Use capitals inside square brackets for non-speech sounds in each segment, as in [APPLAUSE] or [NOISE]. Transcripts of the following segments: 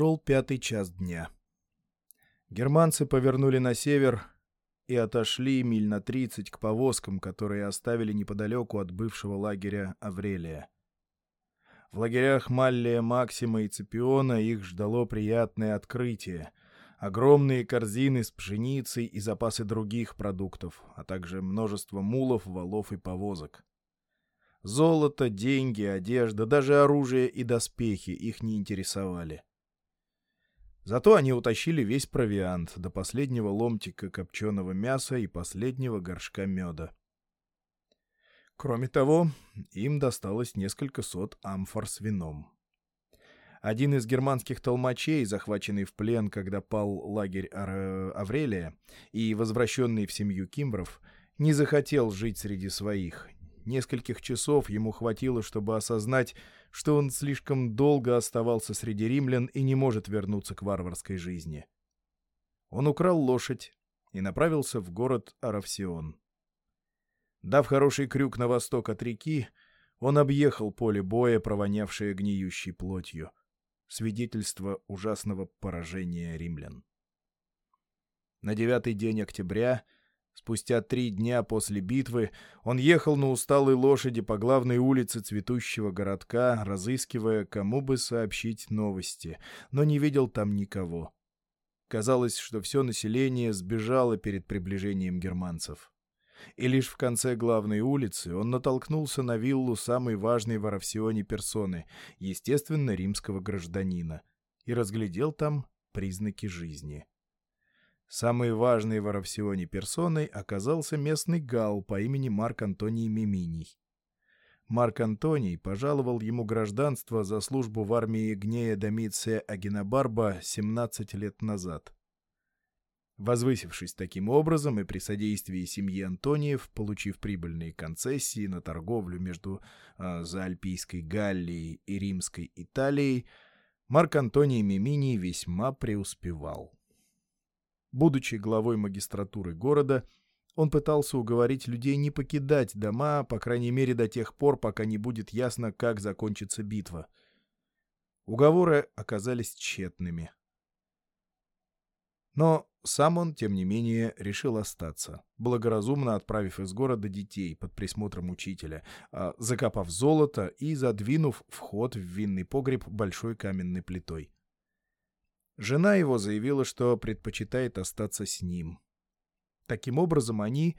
Шел пятый час дня. Германцы повернули на север и отошли миль на тридцать к повозкам, которые оставили неподалеку от бывшего лагеря Аврелия. В лагерях Маллия, Максима и Цепиона их ждало приятное открытие. Огромные корзины с пшеницей и запасы других продуктов, а также множество мулов, валов и повозок. Золото, деньги, одежда, даже оружие и доспехи их не интересовали. Зато они утащили весь провиант до последнего ломтика копченого мяса и последнего горшка меда. Кроме того, им досталось несколько сот амфор с вином. Один из германских толмачей, захваченный в плен, когда пал лагерь Ар Аврелия, и возвращенный в семью Кимбров, не захотел жить среди своих, Нескольких часов ему хватило, чтобы осознать, что он слишком долго оставался среди римлян и не может вернуться к варварской жизни. Он украл лошадь и направился в город Аравсион. Дав хороший крюк на восток от реки, он объехал поле боя, провонявшее гниющей плотью. Свидетельство ужасного поражения римлян. На девятый день октября — Спустя три дня после битвы он ехал на усталой лошади по главной улице цветущего городка, разыскивая, кому бы сообщить новости, но не видел там никого. Казалось, что все население сбежало перед приближением германцев. И лишь в конце главной улицы он натолкнулся на виллу самой важной в Аравсионе персоны, естественно, римского гражданина, и разглядел там признаки жизни. Самой важной в Аравсионе персоной оказался местный гал по имени Марк Антоний Миминий. Марк Антоний пожаловал ему гражданство за службу в армии Гнея Домиция Агенобарба 17 лет назад. Возвысившись таким образом и при содействии семьи Антониев, получив прибыльные концессии на торговлю между э, Заальпийской Галлией и Римской Италией, Марк Антоний Миминий весьма преуспевал. Будучи главой магистратуры города, он пытался уговорить людей не покидать дома, по крайней мере до тех пор, пока не будет ясно, как закончится битва. Уговоры оказались тщетными. Но сам он, тем не менее, решил остаться, благоразумно отправив из города детей под присмотром учителя, а закопав золото и задвинув вход в винный погреб большой каменной плитой. Жена его заявила, что предпочитает остаться с ним. Таким образом, они,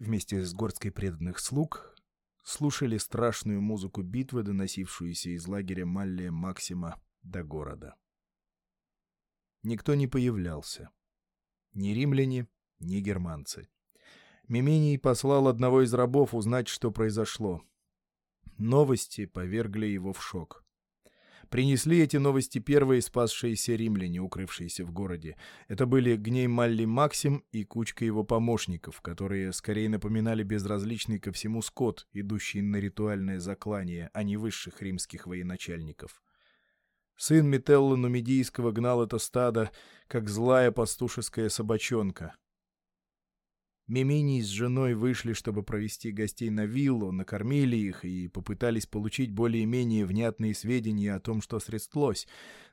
вместе с горской преданных слуг, слушали страшную музыку битвы, доносившуюся из лагеря Маллия Максима до города. Никто не появлялся. Ни римляне, ни германцы. Миминий послал одного из рабов узнать, что произошло. Новости повергли его в шок. Принесли эти новости первые спасшиеся римляне, укрывшиеся в городе. Это были Гней Малли Максим и кучка его помощников, которые скорее напоминали безразличный ко всему скот, идущий на ритуальное заклание, а не высших римских военачальников. Сын Метелла Нумидийского гнал это стадо, как злая пастушеская собачонка, Мимини с женой вышли, чтобы провести гостей на виллу, накормили их и попытались получить более-менее внятные сведения о том, что средствлось,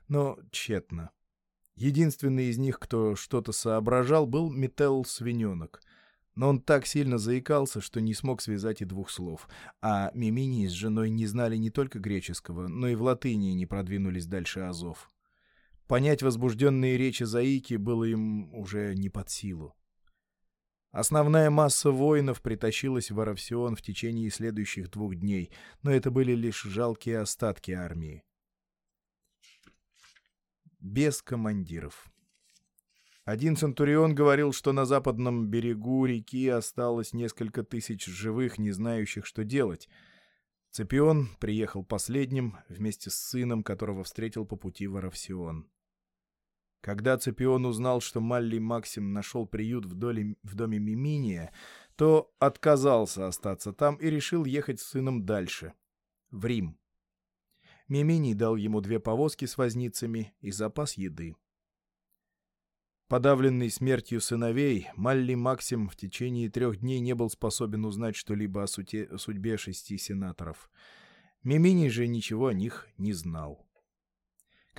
но тщетно. Единственный из них, кто что-то соображал, был Метел Свиненок. Но он так сильно заикался, что не смог связать и двух слов. А Мимини с женой не знали не только греческого, но и в латыни не продвинулись дальше азов. Понять возбужденные речи заики было им уже не под силу. Основная масса воинов притащилась в Аравсион в течение следующих двух дней, но это были лишь жалкие остатки армии. Без командиров. Один центурион говорил, что на западном берегу реки осталось несколько тысяч живых, не знающих, что делать. Цепион приехал последним вместе с сыном, которого встретил по пути в Аравсион. Когда Цепион узнал, что Малли Максим нашел приют в, доле, в доме Миминия, то отказался остаться там и решил ехать с сыном дальше, в Рим. Миминий дал ему две повозки с возницами и запас еды. Подавленный смертью сыновей, Малли Максим в течение трех дней не был способен узнать что-либо о, о судьбе шести сенаторов. Миминий же ничего о них не знал.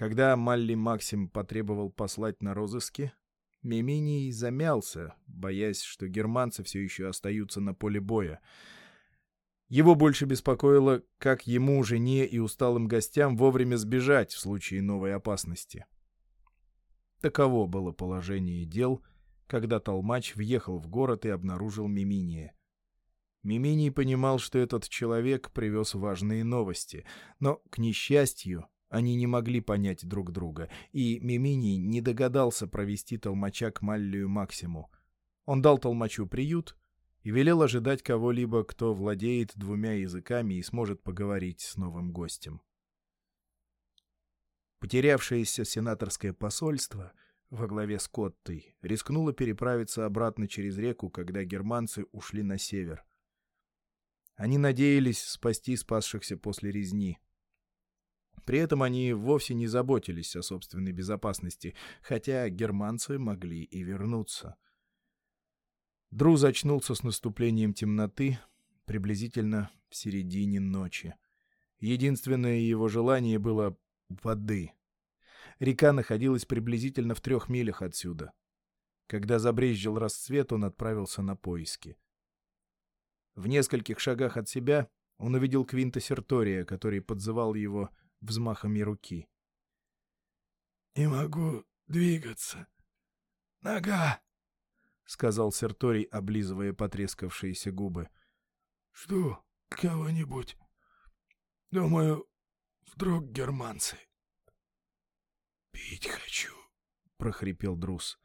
Когда Малли Максим потребовал послать на розыски, Миминий замялся, боясь, что германцы все еще остаются на поле боя. Его больше беспокоило, как ему, жене и усталым гостям вовремя сбежать в случае новой опасности. Таково было положение дел, когда Толмач въехал в город и обнаружил Миминия. Миминий понимал, что этот человек привез важные новости, но, к несчастью, они не могли понять друг друга, и Мимини не догадался провести толмача к Маллию Максиму. Он дал толмачу приют и велел ожидать кого-либо, кто владеет двумя языками и сможет поговорить с новым гостем. Потерявшееся сенаторское посольство во главе с Коттой рискнуло переправиться обратно через реку, когда германцы ушли на север. Они надеялись спасти спасшихся после резни — при этом они вовсе не заботились о собственной безопасности, хотя германцы могли и вернуться. Друз очнулся с наступлением темноты приблизительно в середине ночи. Единственное его желание было воды. Река находилась приблизительно в трех милях отсюда. Когда забрезжил расцвет, он отправился на поиски. В нескольких шагах от себя он увидел Квинта Сертория, который подзывал его взмахами руки. «Не могу двигаться. Нога!» — сказал Серторий, облизывая потрескавшиеся губы. «Жду кого-нибудь. Думаю, вдруг германцы». «Пить хочу», — прохрипел Друз.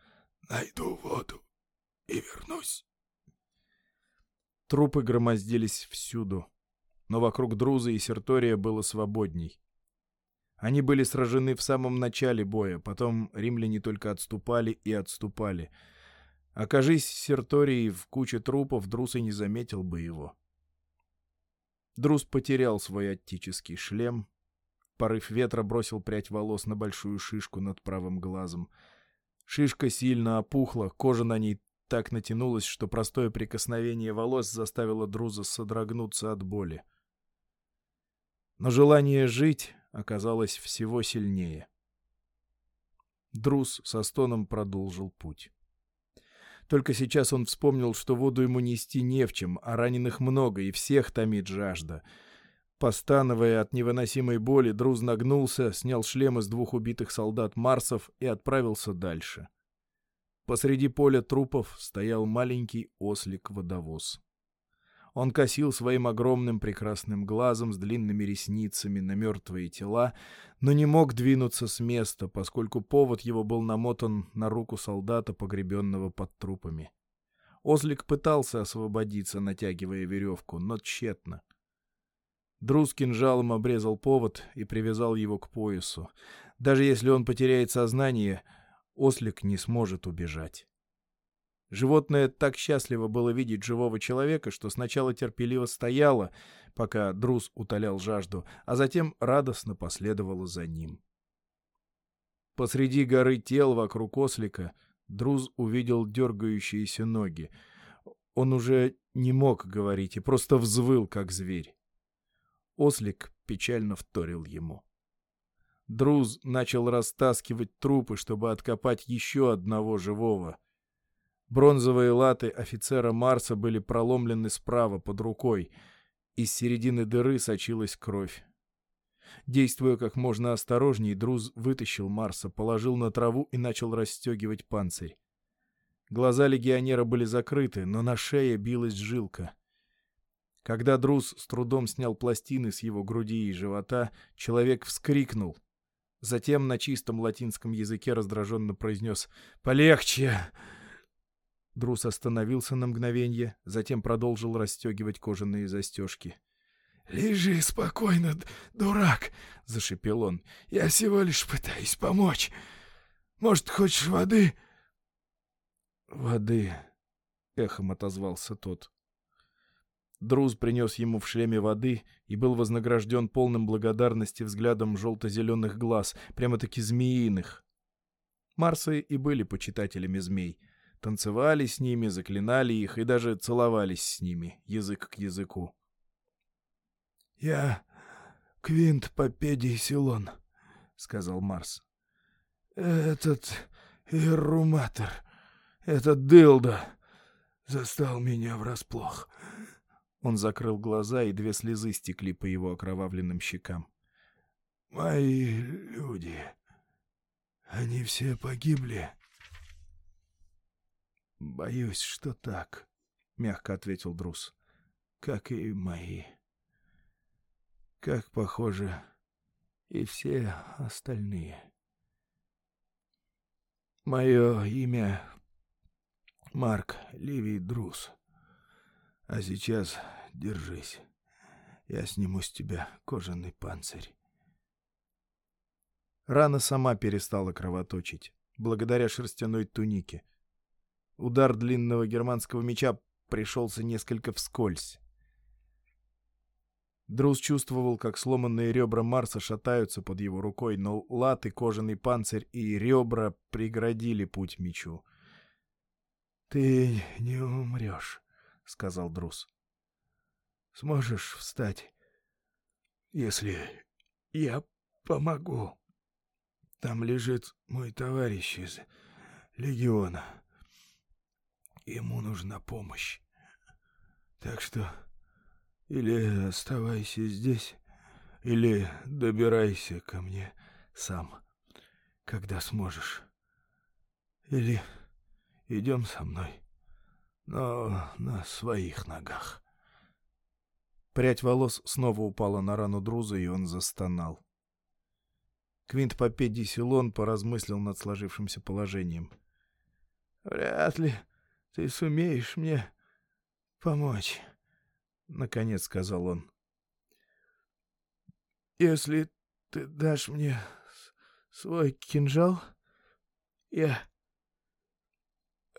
«Найду воду и вернусь». Трупы громоздились всюду, но вокруг Друза и Сертория было свободней. Они были сражены в самом начале боя, потом римляне только отступали и отступали. Окажись Серторий в куче трупов, Друс и не заметил бы его. Друс потерял свой оттический шлем. Порыв ветра бросил прядь волос на большую шишку над правым глазом. Шишка сильно опухла, кожа на ней так натянулась, что простое прикосновение волос заставило Друза содрогнуться от боли. Но желание жить оказалось всего сильнее. Друз со стоном продолжил путь. Только сейчас он вспомнил, что воду ему нести не в чем, а раненых много, и всех томит жажда. Постановая от невыносимой боли, Друз нагнулся, снял шлем из двух убитых солдат Марсов и отправился дальше. Посреди поля трупов стоял маленький ослик-водовоз. Он косил своим огромным прекрасным глазом с длинными ресницами на мертвые тела, но не мог двинуться с места, поскольку повод его был намотан на руку солдата, погребенного под трупами. Ослик пытался освободиться, натягивая веревку, но тщетно. Друз кинжалом обрезал повод и привязал его к поясу. Даже если он потеряет сознание, ослик не сможет убежать. Животное так счастливо было видеть живого человека, что сначала терпеливо стояло, пока Друз утолял жажду, а затем радостно последовало за ним. Посреди горы тел вокруг ослика Друз увидел дергающиеся ноги. Он уже не мог говорить и просто взвыл, как зверь. Ослик печально вторил ему. Друз начал растаскивать трупы, чтобы откопать еще одного живого — Бронзовые латы офицера Марса были проломлены справа под рукой. Из середины дыры сочилась кровь. Действуя как можно осторожнее, Друз вытащил Марса, положил на траву и начал расстегивать панцирь. Глаза легионера были закрыты, но на шее билась жилка. Когда Друз с трудом снял пластины с его груди и живота, человек вскрикнул. Затем на чистом латинском языке раздраженно произнес «Полегче!» Друс остановился на мгновение, затем продолжил расстегивать кожаные застежки. «Лежи спокойно, дурак!» — зашипел он. «Я всего лишь пытаюсь помочь. Может, хочешь воды?» «Воды», — эхом отозвался тот. Друз принес ему в шлеме воды и был вознагражден полным благодарности взглядом желто-зеленых глаз, прямо-таки змеиных. Марсы и были почитателями змей — танцевали с ними, заклинали их и даже целовались с ними, язык к языку. «Я Квинт Попедий Силон», — сказал Марс. «Этот ирруматор, этот дылда застал меня врасплох». Он закрыл глаза, и две слезы стекли по его окровавленным щекам. «Мои люди, они все погибли?» «Боюсь, что так», — мягко ответил Друз. «Как и мои. Как, похоже, и все остальные. Мое имя Марк Ливий Друз. А сейчас держись. Я сниму с тебя кожаный панцирь. Рана сама перестала кровоточить, благодаря шерстяной тунике. Удар длинного германского меча пришелся несколько вскользь. Друз чувствовал, как сломанные ребра Марса шатаются под его рукой, но латы, кожаный панцирь и ребра преградили путь мечу. — Ты не умрешь, — сказал Друз. — Сможешь встать, если я помогу. Там лежит мой товарищ из легиона. Ему нужна помощь. Так что или оставайся здесь, или добирайся ко мне сам, когда сможешь. Или идем со мной, но на своих ногах. Прядь волос снова упала на рану Друза, и он застонал. Квинт Попедий Силон поразмыслил над сложившимся положением. — Вряд ли ты сумеешь мне помочь. — наконец сказал он. «Если ты дашь мне свой кинжал, я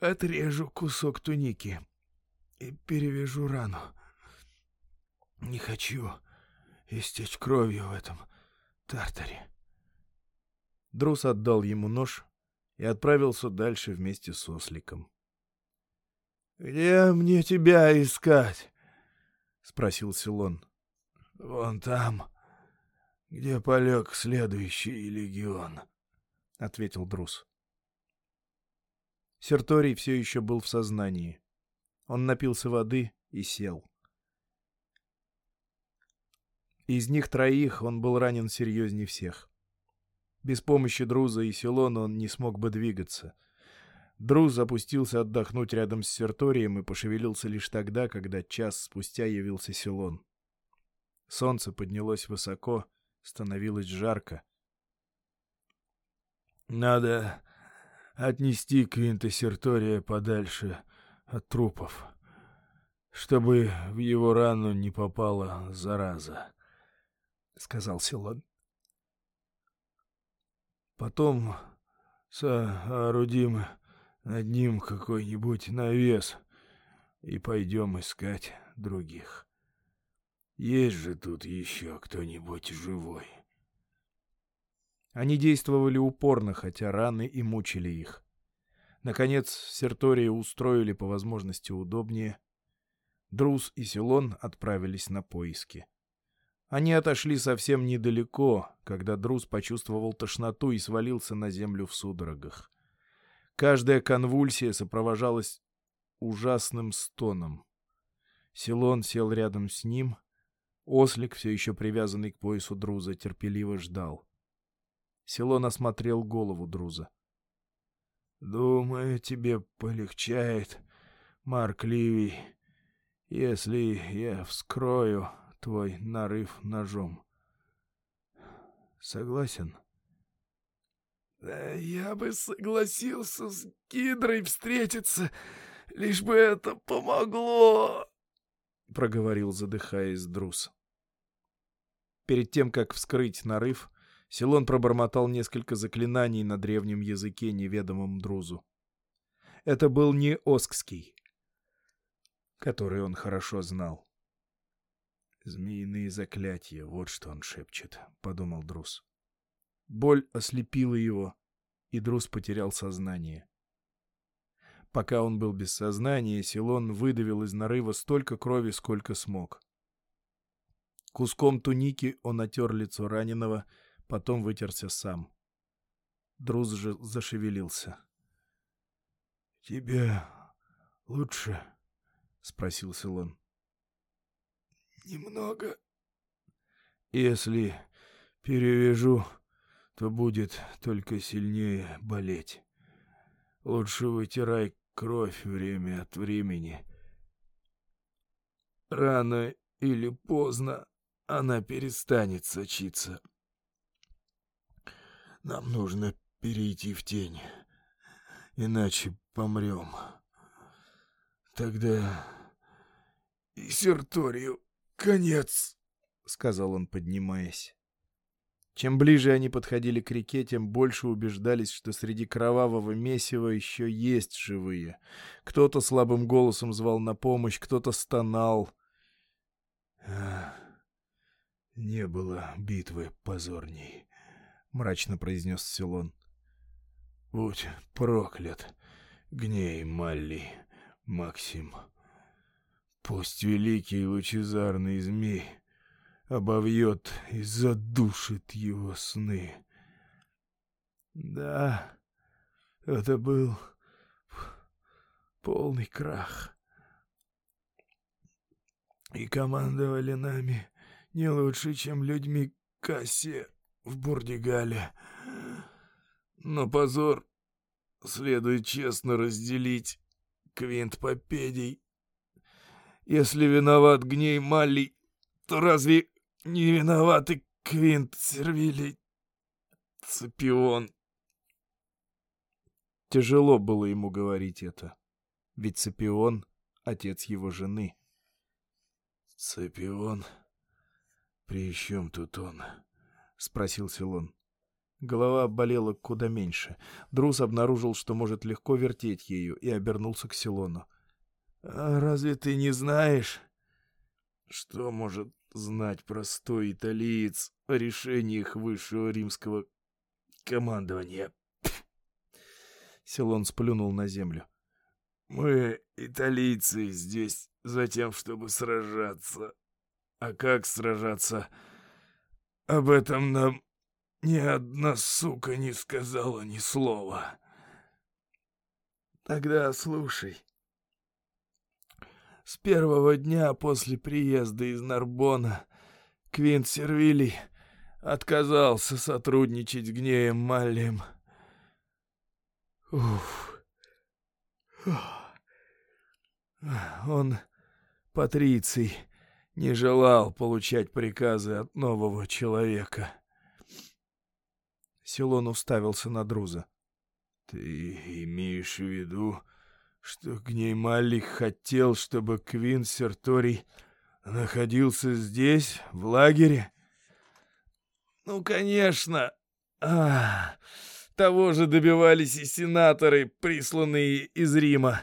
отрежу кусок туники и перевяжу рану. Не хочу истечь кровью в этом тартаре». Друс отдал ему нож и отправился дальше вместе с осликом. «Где мне тебя искать?» — спросил Силон. — Вон там, где полег следующий легион, — ответил Друз. Серторий все еще был в сознании. Он напился воды и сел. Из них троих он был ранен серьезнее всех. Без помощи Друза и Силона он не смог бы двигаться — Друз запустился отдохнуть рядом с Серторием и пошевелился лишь тогда, когда час спустя явился Силон. Солнце поднялось высоко, становилось жарко. «Надо отнести Квинта Сертория подальше от трупов, чтобы в его рану не попала зараза», — сказал Силон. «Потом соорудим над ним какой-нибудь навес и пойдем искать других. Есть же тут еще кто-нибудь живой. Они действовали упорно, хотя раны и мучили их. Наконец, Сертории устроили по возможности удобнее. Друз и Силон отправились на поиски. Они отошли совсем недалеко, когда Друз почувствовал тошноту и свалился на землю в судорогах. Каждая конвульсия сопровождалась ужасным стоном. Силон сел рядом с ним. Ослик, все еще привязанный к поясу Друза, терпеливо ждал. Силон осмотрел голову Друза. — Думаю, тебе полегчает, Марк Ливий, если я вскрою твой нарыв ножом. Согласен? — я бы согласился с Гидрой встретиться, лишь бы это помогло, — проговорил, задыхаясь, Друз. Перед тем, как вскрыть нарыв, Силон пробормотал несколько заклинаний на древнем языке, неведомом Друзу. Это был не Оскский, который он хорошо знал. «Змеиные заклятия, вот что он шепчет», — подумал Друз. Боль ослепила его, и Друз потерял сознание. Пока он был без сознания, Силон выдавил из нарыва столько крови, сколько смог. Куском туники он отер лицо раненого, потом вытерся сам. Друз же зашевелился. — Тебе лучше? — спросил Силон. — Немного. — Если перевяжу, то будет только сильнее болеть. Лучше вытирай кровь время от времени. Рано или поздно она перестанет сочиться. Нам нужно перейти в тень, иначе помрем. Тогда и Серторию конец, — сказал он, поднимаясь. Чем ближе они подходили к реке, тем больше убеждались, что среди кровавого месива еще есть живые. Кто-то слабым голосом звал на помощь, кто-то стонал. — Не было битвы позорней, — мрачно произнес Силон. — Будь проклят, гней Малли, Максим. Пусть великий лучезарный змей обовьет и задушит его сны. Да, это был полный крах. И командовали нами не лучше, чем людьми Кассе в Бурдигале. Но позор следует честно разделить Квинт Попедий. Если виноват гней Малли, то разве не виноваты Квинт Сервилий Цепион. Тяжело было ему говорить это, ведь Цепион — отец его жены. — Цепион? При чем тут он? — спросил Силон. Голова болела куда меньше. Друз обнаружил, что может легко вертеть ею, и обернулся к Силону. «А разве ты не знаешь, что может знать простой италиец о решениях высшего римского командования. Силон сплюнул на землю. Мы, италийцы, здесь за тем, чтобы сражаться. А как сражаться? Об этом нам ни одна сука не сказала ни слова. Тогда слушай. С первого дня после приезда из Нарбона Квинт Сервилий отказался сотрудничать с Гнеем Маллием. Уф. Он, Патриций, не желал получать приказы от нового человека. Силон уставился на Друза. — Ты имеешь в виду что Гнеймалик хотел, чтобы Квин Серторий находился здесь, в лагере? Ну, конечно. А, того же добивались и сенаторы, присланные из Рима.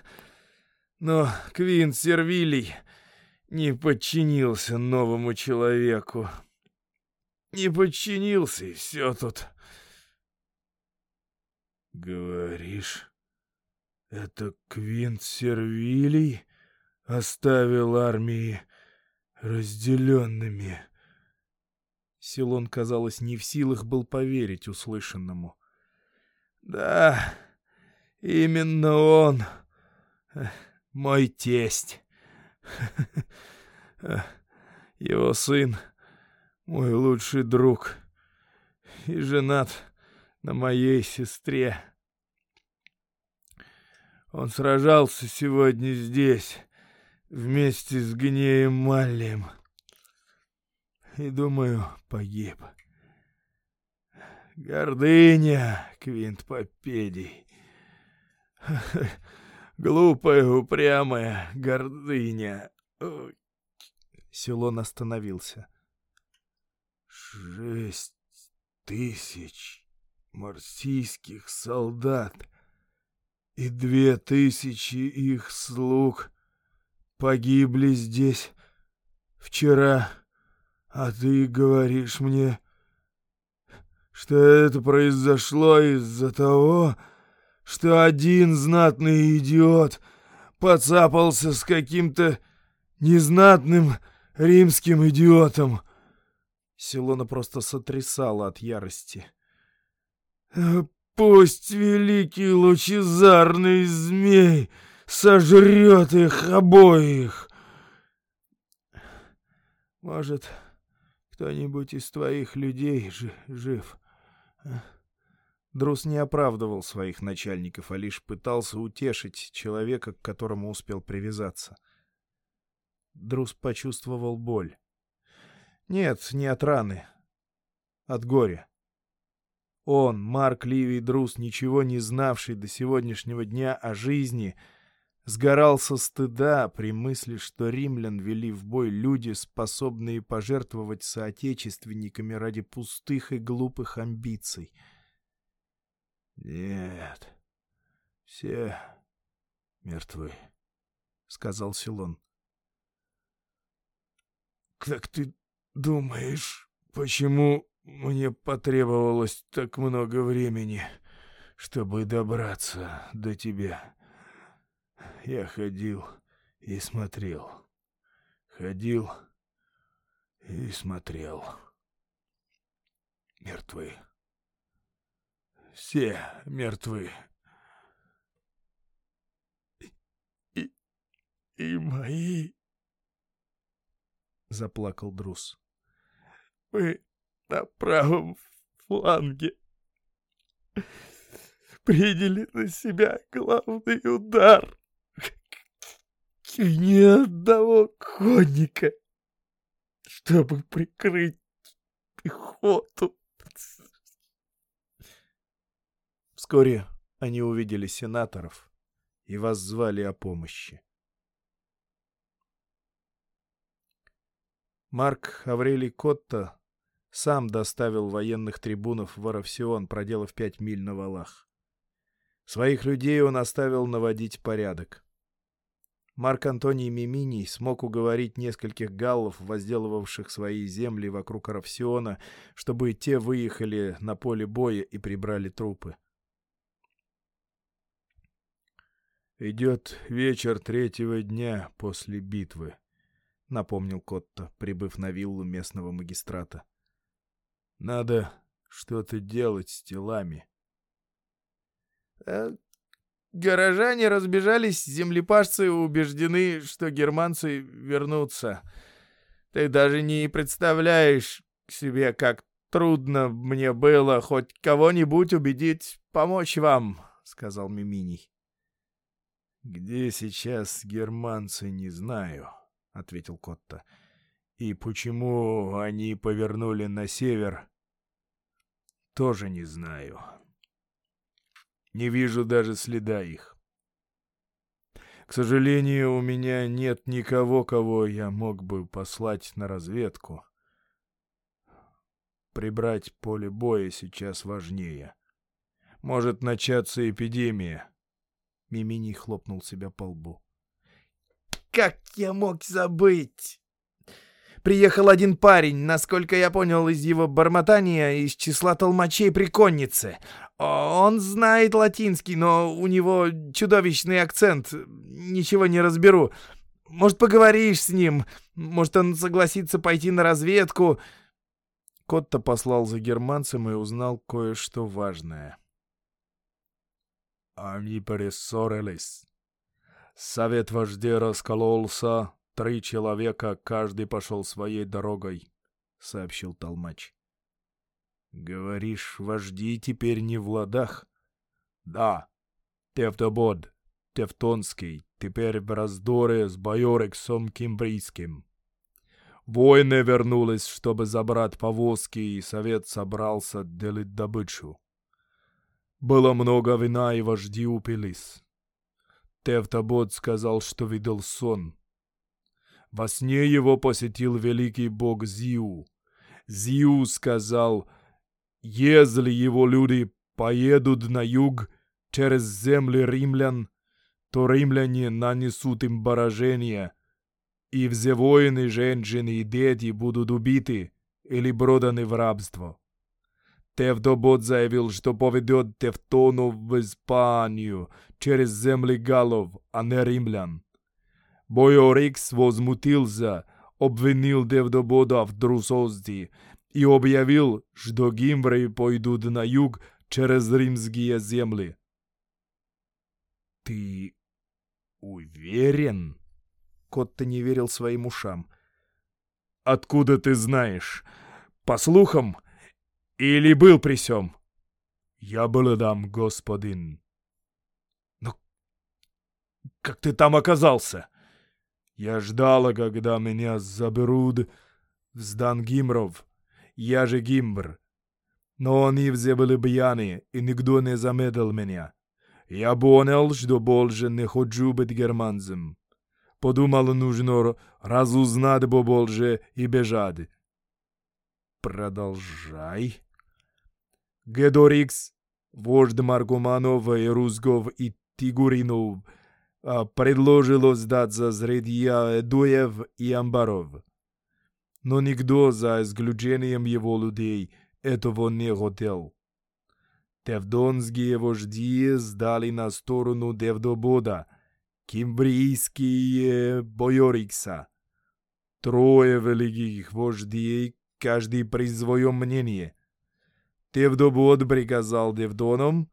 Но Квин Сервилий не подчинился новому человеку. Не подчинился, и все тут. Говоришь, это Квинт Сервилий оставил армии разделенными. Силон, казалось, не в силах был поверить услышанному. Да, именно он, мой тесть. [LAUGHS] Его сын, мой лучший друг, и женат на моей сестре. Он сражался сегодня здесь, вместе с Гнеем Маллием. И, думаю, погиб. Гордыня, Квинт Попедий. [LAUGHS] Глупая, упрямая гордыня. Силон остановился. Шесть тысяч марсийских солдат — и две тысячи их слуг погибли здесь вчера, а ты говоришь мне, что это произошло из-за того, что один знатный идиот поцапался с каким-то незнатным римским идиотом. Силона просто сотрясала от ярости. «Пусть великий лучезарный змей сожрет их обоих!» «Может, кто-нибудь из твоих людей жив?» Друс не оправдывал своих начальников, а лишь пытался утешить человека, к которому успел привязаться. Друс почувствовал боль. Нет, не от раны. От горя. Он, Марк Ливий Друс, ничего не знавший до сегодняшнего дня о жизни, сгорал со стыда при мысли, что римлян вели в бой люди, способные пожертвовать соотечественниками ради пустых и глупых амбиций. «Нет, все мертвы», — сказал Силон. «Как ты думаешь, почему мне потребовалось так много времени, чтобы добраться до тебя. Я ходил и смотрел. Ходил и смотрел. Мертвы. Все мертвы. И, и мои... Заплакал Друс. Вы на правом фланге. Приняли на себя главный удар. И ни одного конника, чтобы прикрыть пехоту. Вскоре они увидели сенаторов и воззвали о помощи. Марк Аврелий Котта сам доставил военных трибунов в Аравсион, проделав пять миль на валах. Своих людей он оставил наводить порядок. Марк Антоний Миминий смог уговорить нескольких галлов, возделывавших свои земли вокруг Аравсиона, чтобы те выехали на поле боя и прибрали трупы. «Идет вечер третьего дня после битвы», — напомнил Котто, прибыв на виллу местного магистрата. Надо что-то делать с телами. Э, горожане разбежались, землепашцы убеждены, что германцы вернутся. Ты даже не представляешь себе, как трудно мне было хоть кого-нибудь убедить помочь вам, — сказал Миминий. — Где сейчас германцы, не знаю, — ответил Котта. — и почему они повернули на север, тоже не знаю. Не вижу даже следа их. К сожалению, у меня нет никого, кого я мог бы послать на разведку. Прибрать поле боя сейчас важнее. Может начаться эпидемия. Мимини хлопнул себя по лбу. «Как я мог забыть?» Приехал один парень, насколько я понял из его бормотания, из числа толмачей при коннице. Он знает латинский, но у него чудовищный акцент. Ничего не разберу. Может, поговоришь с ним? Может, он согласится пойти на разведку?» Котто послал за германцем и узнал кое-что важное. «Они перессорились. Совет вождей раскололся, Три человека, каждый пошел своей дорогой, — сообщил Толмач. — Говоришь, вожди теперь не в ладах? — Да. Тевтобод, Тевтонский, теперь в с Байорексом Кимбрийским. Воины вернулись, чтобы забрать повозки, и совет собрался делить добычу. Было много вина, и вожди упились. Тевтобод сказал, что видел сон — во сне его посетил великий бог Зиу. Зиу сказал, если его люди поедут на юг через земли римлян, то римляне нанесут им поражение, и все воины, женщины и дети будут убиты или проданы в рабство. Тевдобот заявил, что поведет Тевтонов в Испанию через земли галлов, а не римлян. Боyorix возмутился, обвинил Девдобода в трусости и объявил, что гимвры пойдут на юг через римские земли. «Ты уверен?» Кот-то не верил своим ушам. «Откуда ты знаешь? По слухам? Или был при сём?» «Я был там, господин». «Но как ты там оказался?» «Я ждала, когда меня заберут в Сдангимров. Я же Гимбр. Но они все были пьяны, и никто не замедлил меня. Я понял, что больше не хочу быть германцем. Подумал, нужно разузнать побольше и бежать. Продолжай. Гедорикс, вождь Маркуманов и Рузгов и Тигуринов, предложил сдаться среди Эдуев и Амбаров. Но никто, за исключением его людей, этого не хотел. Тевдонские вожди сдали на сторону Девдобода, кимбрийские Бойорикса. Трое великих вождей, каждый при своем мнении. Тевдобод приказал Девдонам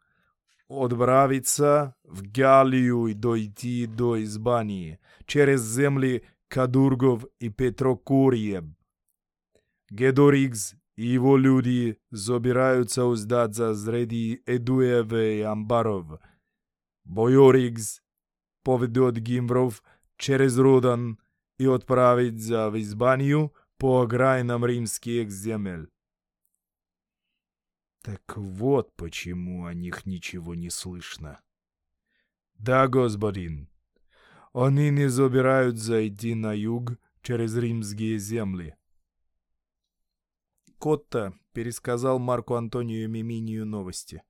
отправиться в Галию и дойти до Избании через земли Кадургов и Петрокурьев. Гедорикс и его люди собираются сдаться среди Эдуева и Амбаров. Бойорикс поведет Гимбров через Родан и отправится в Избанию по окраинам римских земель. Так вот почему о них ничего не слышно. Да, господин. Они не собираются идти на юг через римские земли. Котта пересказал Марку Антонию Миминию новости.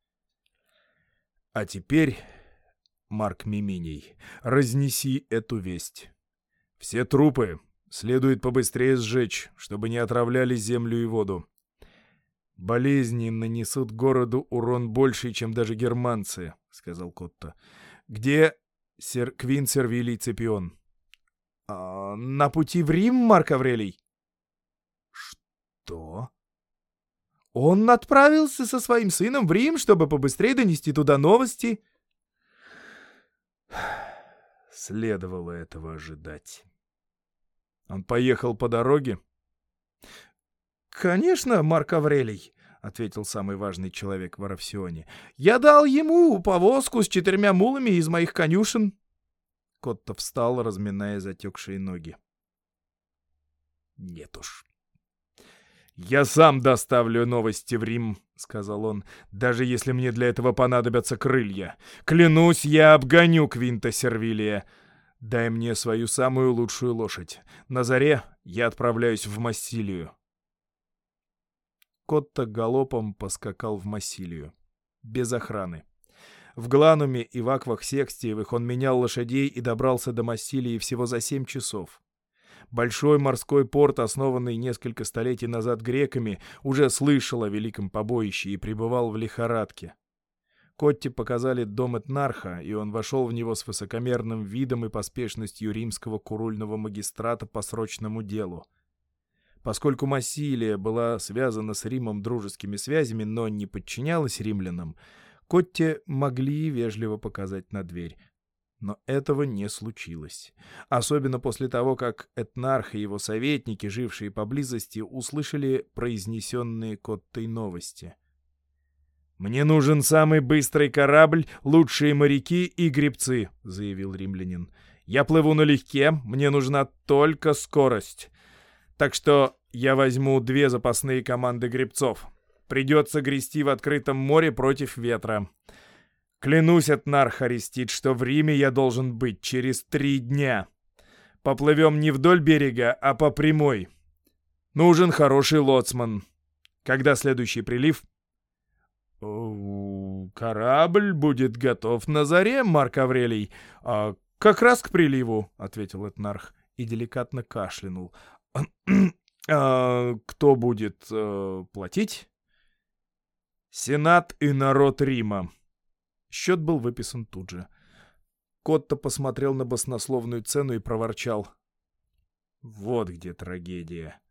А теперь, Марк Миминий, разнеси эту весть. Все трупы следует побыстрее сжечь, чтобы не отравляли землю и воду. Болезни нанесут городу урон больший, чем даже германцы, — сказал Котта. Где сер... Квин Сервилий Цепион? А, на пути в Рим, Марк Аврелий? Что? Он отправился со своим сыном в Рим, чтобы побыстрее донести туда новости. Следовало этого ожидать. Он поехал по дороге? «Конечно, Марк Аврелий», — ответил самый важный человек в Аравсионе. «Я дал ему повозку с четырьмя мулами из моих конюшен». Котто встал, разминая затекшие ноги. «Нет уж, «Я сам доставлю новости в Рим», — сказал он, — «даже если мне для этого понадобятся крылья. Клянусь, я обгоню Квинта Сервилия. Дай мне свою самую лучшую лошадь. На заре я отправляюсь в Массилию». Котто галопом поскакал в Массилию. Без охраны. В Глануме и в Аквах Секстиевых он менял лошадей и добрался до Массилии всего за семь часов. Большой морской порт, основанный несколько столетий назад греками, уже слышал о великом побоище и пребывал в лихорадке. Котти показали дом Этнарха, и он вошел в него с высокомерным видом и поспешностью римского курульного магистрата по срочному делу. Поскольку Массилия была связана с Римом дружескими связями, но не подчинялась римлянам, Котте могли вежливо показать на дверь. Но этого не случилось. Особенно после того, как Этнарх и его советники, жившие поблизости, услышали произнесенные Коттой новости. «Мне нужен самый быстрый корабль, лучшие моряки и гребцы», — заявил римлянин. «Я плыву налегке, мне нужна только скорость. Так что я возьму две запасные команды гребцов. Придется грести в открытом море против ветра. Клянусь от Нархаристит, что в Риме я должен быть через три дня. Поплывем не вдоль берега, а по прямой. Нужен хороший лоцман. Когда следующий прилив? «Корабль будет готов на заре, Марк Аврелий. А как раз к приливу», — ответил Этнарх и деликатно кашлянул. [CLEARS THROAT] «А кто будет э, платить?» «Сенат и народ Рима», Счет был выписан тут же. Котто посмотрел на баснословную цену и проворчал. Вот где трагедия.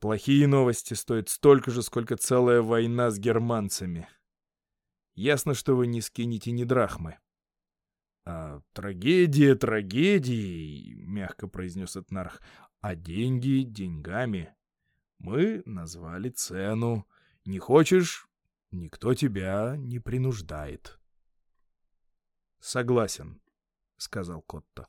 плохие новости стоят столько же, сколько целая война с германцами. Ясно, что вы не скинете ни драхмы. А трагедия трагедией, — мягко произнес Этнарх, — а деньги деньгами. Мы назвали цену. Не хочешь — никто тебя не принуждает. — Согласен, — сказал Котто.